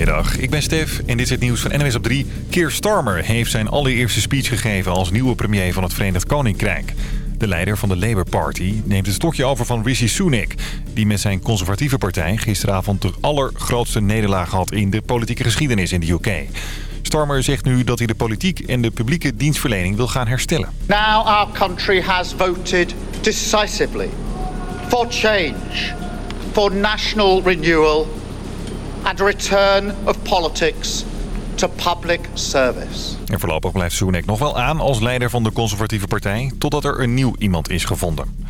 Goedemiddag, ik ben Stef en dit is het nieuws van NWS op 3. Keir Starmer heeft zijn allereerste speech gegeven als nieuwe premier van het Verenigd Koninkrijk. De leider van de Labour Party neemt het stokje over van Rishi Sunak... die met zijn conservatieve partij gisteravond de allergrootste nederlaag had... in de politieke geschiedenis in de UK. Starmer zegt nu dat hij de politiek en de publieke dienstverlening wil gaan herstellen. Now our country has voted decisively for change, for national renewal and return of politics to public service. En voorlopig blijft Sunak nog wel aan als leider van de conservatieve partij... totdat er een nieuw iemand is gevonden.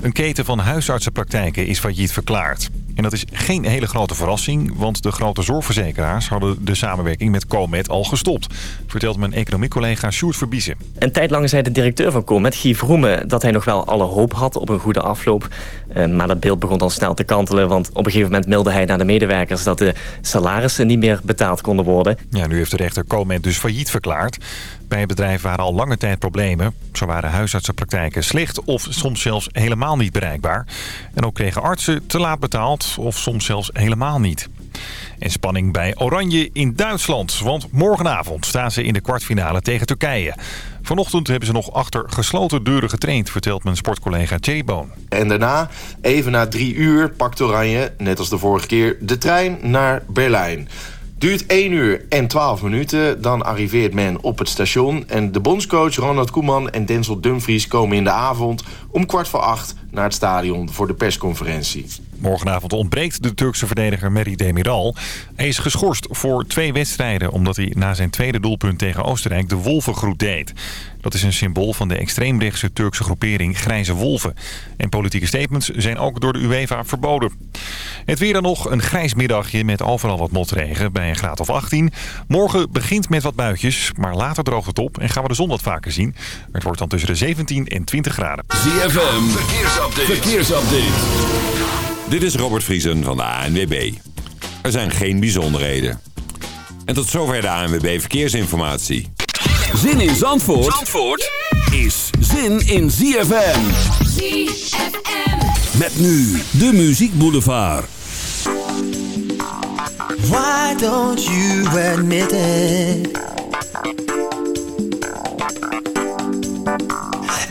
Een keten van huisartsenpraktijken is failliet verklaard. En dat is geen hele grote verrassing, want de grote zorgverzekeraars hadden de samenwerking met Comet al gestopt. Vertelt mijn economiecollega Sjoerd Verbiezen. Een tijd lang zei de directeur van Comet, Guy Vroemen, dat hij nog wel alle hoop had op een goede afloop. Eh, maar dat beeld begon al snel te kantelen, want op een gegeven moment meldde hij naar de medewerkers dat de salarissen niet meer betaald konden worden. Ja, nu heeft de rechter Comet dus failliet verklaard. Bij bedrijf waren al lange tijd problemen. Zo waren huisartsenpraktijken slecht of soms zelfs helemaal niet bereikbaar. En ook kregen artsen te laat betaald of soms zelfs helemaal niet. En spanning bij Oranje in Duitsland. Want morgenavond staan ze in de kwartfinale tegen Turkije. Vanochtend hebben ze nog achter gesloten deuren getraind, vertelt mijn sportcollega Thierry Boon. En daarna, even na drie uur, pakt Oranje, net als de vorige keer, de trein naar Berlijn. Duurt 1 uur en 12 minuten, dan arriveert men op het station... en de bondscoach Ronald Koeman en Denzel Dumfries komen in de avond... om kwart voor acht naar het stadion voor de persconferentie. Morgenavond ontbreekt de Turkse verdediger Meri Demiral. Hij is geschorst voor twee wedstrijden... omdat hij na zijn tweede doelpunt tegen Oostenrijk de wolvengroet deed. Dat is een symbool van de extreemrechtse Turkse groepering Grijze Wolven. En politieke statements zijn ook door de UEFA verboden. Het weer dan nog een grijs middagje met overal wat motregen bij een graad of 18. Morgen begint met wat buitjes, maar later droogt het op en gaan we de zon wat vaker zien. Het wordt dan tussen de 17 en 20 graden. ZFM, verkeersupdate. verkeersupdate. Dit is Robert Vriesen van de ANWB. Er zijn geen bijzonderheden. En tot zover de ANWB Verkeersinformatie. Zin in Zandvoort, Zandvoort is zin in ZFM. ZFM. Met nu de Muziek Boulevard. Why don't you admit it?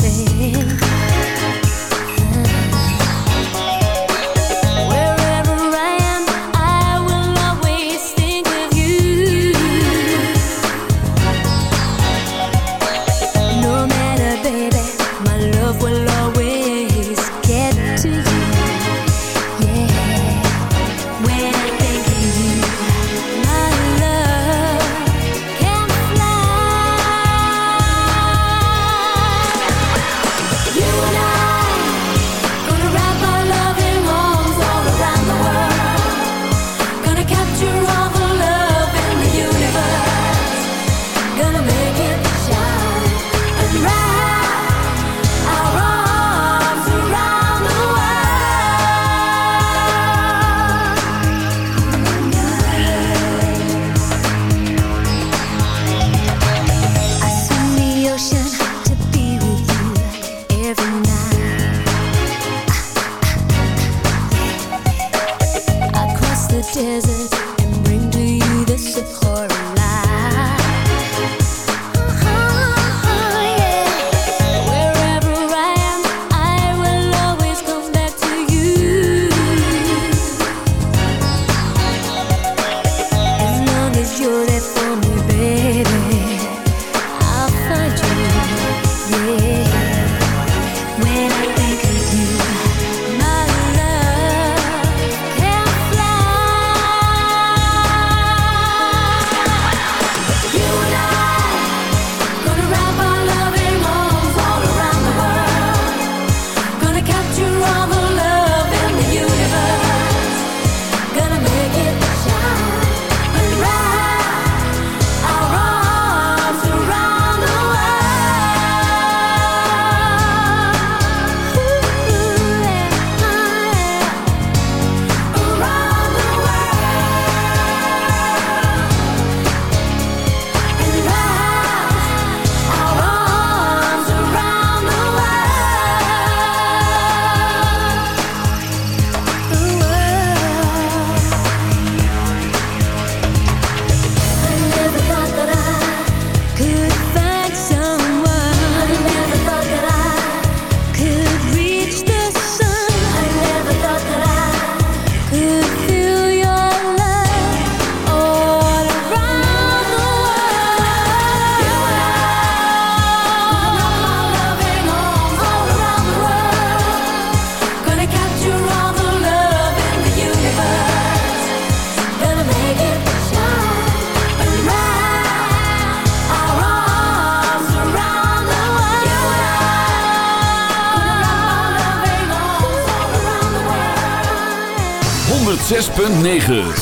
mistake. 106.9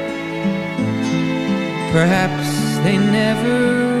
Perhaps they never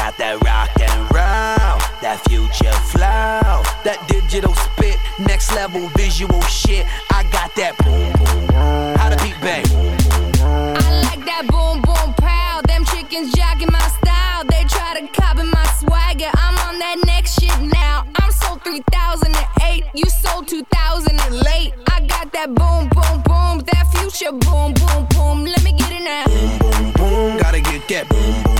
got that rock and roll, that future flow, that digital spit, next level visual shit. I got that boom boom. How the beat bang? I like that boom boom pow. Them chickens jacking my style. They try to copy my swagger. I'm on that next shit now. I'm sold 3008. You sold 2000 and late. I got that boom boom boom. That future boom boom boom. Let me get it now. Boom boom boom, gotta get that boom boom